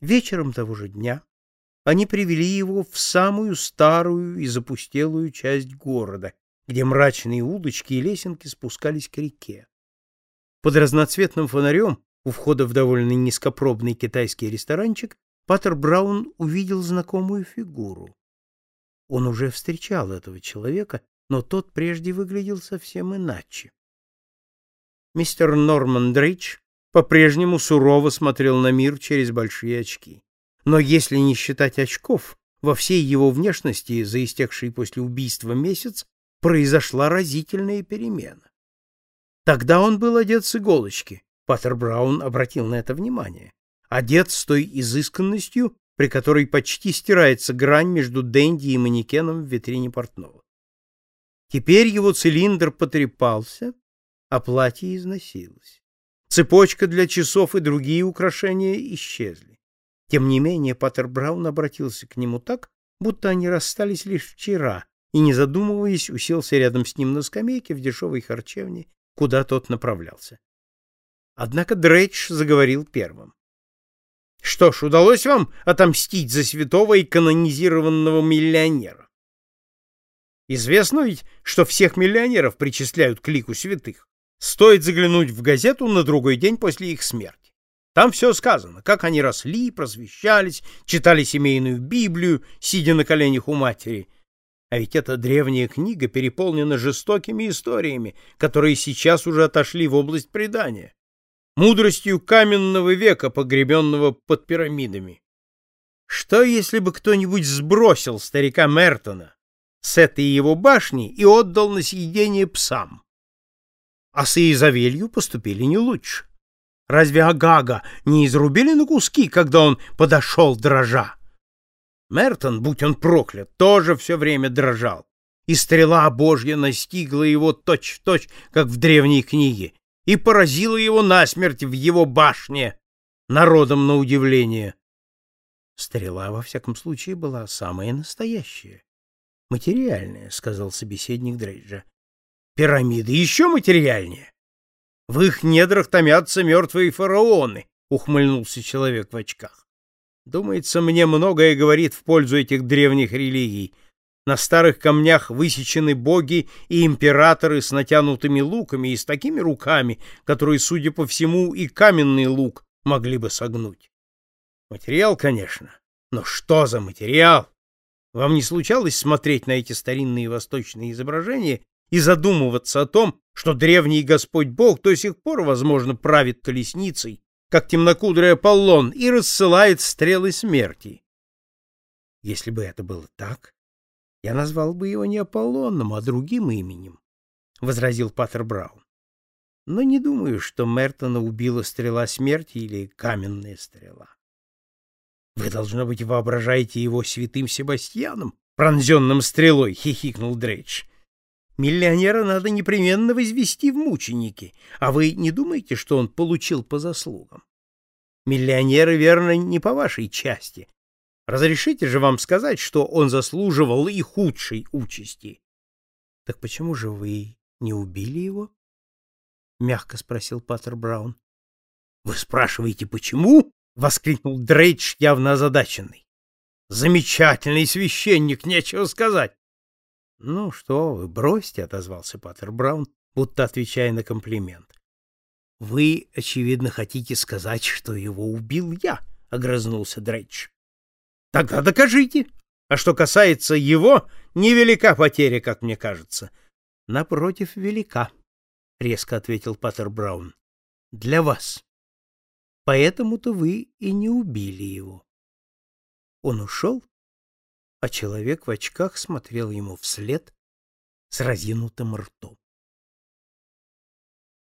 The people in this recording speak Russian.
Вечером того же дня они привели его в самую старую и запустелую часть города, где мрачные улочки и лесенки спускались к реке. Под разноцветным фонарем у входа в довольно низкопробный китайский ресторанчик Паттер Браун увидел знакомую фигуру. Он уже встречал этого человека, но тот прежде выглядел совсем иначе. Мистер Норман Дрейдж по-прежнему сурово смотрел на мир через большие очки. Но если не считать очков, во всей его внешности за истекший после убийства месяц произошла разительная перемена. Тогда он был одет с иголочки. Паттер Браун обратил на это внимание. Одет с той изысканностью, при которой почти стирается грань между денди и манекеном в витрине портного. Теперь его цилиндр потрепался, а платье износилось. Цепочка для часов и другие украшения исчезли. Тем не менее, Паттер Браун обратился к нему так, будто они расстались лишь вчера, и, не задумываясь, уселся рядом с ним на скамейке в дешевой харчевне, куда тот направлялся. Однако Дрейдж заговорил первым. — Что ж, удалось вам отомстить за святого и канонизированного миллионера? Известно ведь, что всех миллионеров причисляют к лику святых. Стоит заглянуть в газету на другой день после их смерти. Там все сказано, как они росли, просвещались, читали семейную Библию, сидя на коленях у матери. А ведь эта древняя книга переполнена жестокими историями, которые сейчас уже отошли в область предания. Мудростью каменного века, погребенного под пирамидами. Что, если бы кто-нибудь сбросил старика Мертона с этой его башни и отдал на съедение псам? А с Иезавелью поступили не лучше. Разве Агага не изрубили на куски, когда он подошел дрожа? Мертон, будь он проклят, тоже все время дрожал, и стрела Божья настигла его точь-в-точь, точь, как в древней книге, и поразила его насмерть в его башне, народом на удивление. Стрела, во всяком случае, была самая настоящая. «Материальная», — сказал собеседник Дрейджа. Пирамиды еще материальнее. В их недрах томятся мертвые фараоны, ухмыльнулся человек в очках. Думается, мне многое говорит в пользу этих древних религий. На старых камнях высечены боги и императоры с натянутыми луками и с такими руками, которые, судя по всему, и каменный лук могли бы согнуть. Материал, конечно, но что за материал? Вам не случалось смотреть на эти старинные восточные изображения и задумываться о том, что древний Господь Бог до сих пор, возможно, правит колесницей, как темнокудрый Аполлон, и рассылает стрелы смерти. Если бы это было так, я назвал бы его не Аполлоном, а другим именем, — возразил Паттер Браун. Но не думаю, что Мертона убила стрела смерти или каменная стрела. Вы, должно быть, воображаете его святым Себастьяном, пронзенным стрелой, — хихикнул Дрейдж. Миллионера надо непременно возвести в мученики, а вы не думаете, что он получил по заслугам? Миллионеры, верно, не по вашей части. Разрешите же вам сказать, что он заслуживал и худшей участи. — Так почему же вы не убили его? — мягко спросил Паттер Браун. — Вы спрашиваете, почему? — воскликнул Дрейдж, явно озадаченный. — Замечательный священник, нечего сказать. — Ну что вы, бросьте, — отозвался Паттер Браун, будто отвечая на комплимент. — Вы, очевидно, хотите сказать, что его убил я, — огрызнулся Дрейдж. — Тогда докажите. А что касается его, невелика потеря, как мне кажется. — Напротив, велика, — резко ответил Паттер Браун. — Для вас. Поэтому-то вы и не убили его. Он ушел, а человек в очках смотрел ему вслед с разинутым ртом.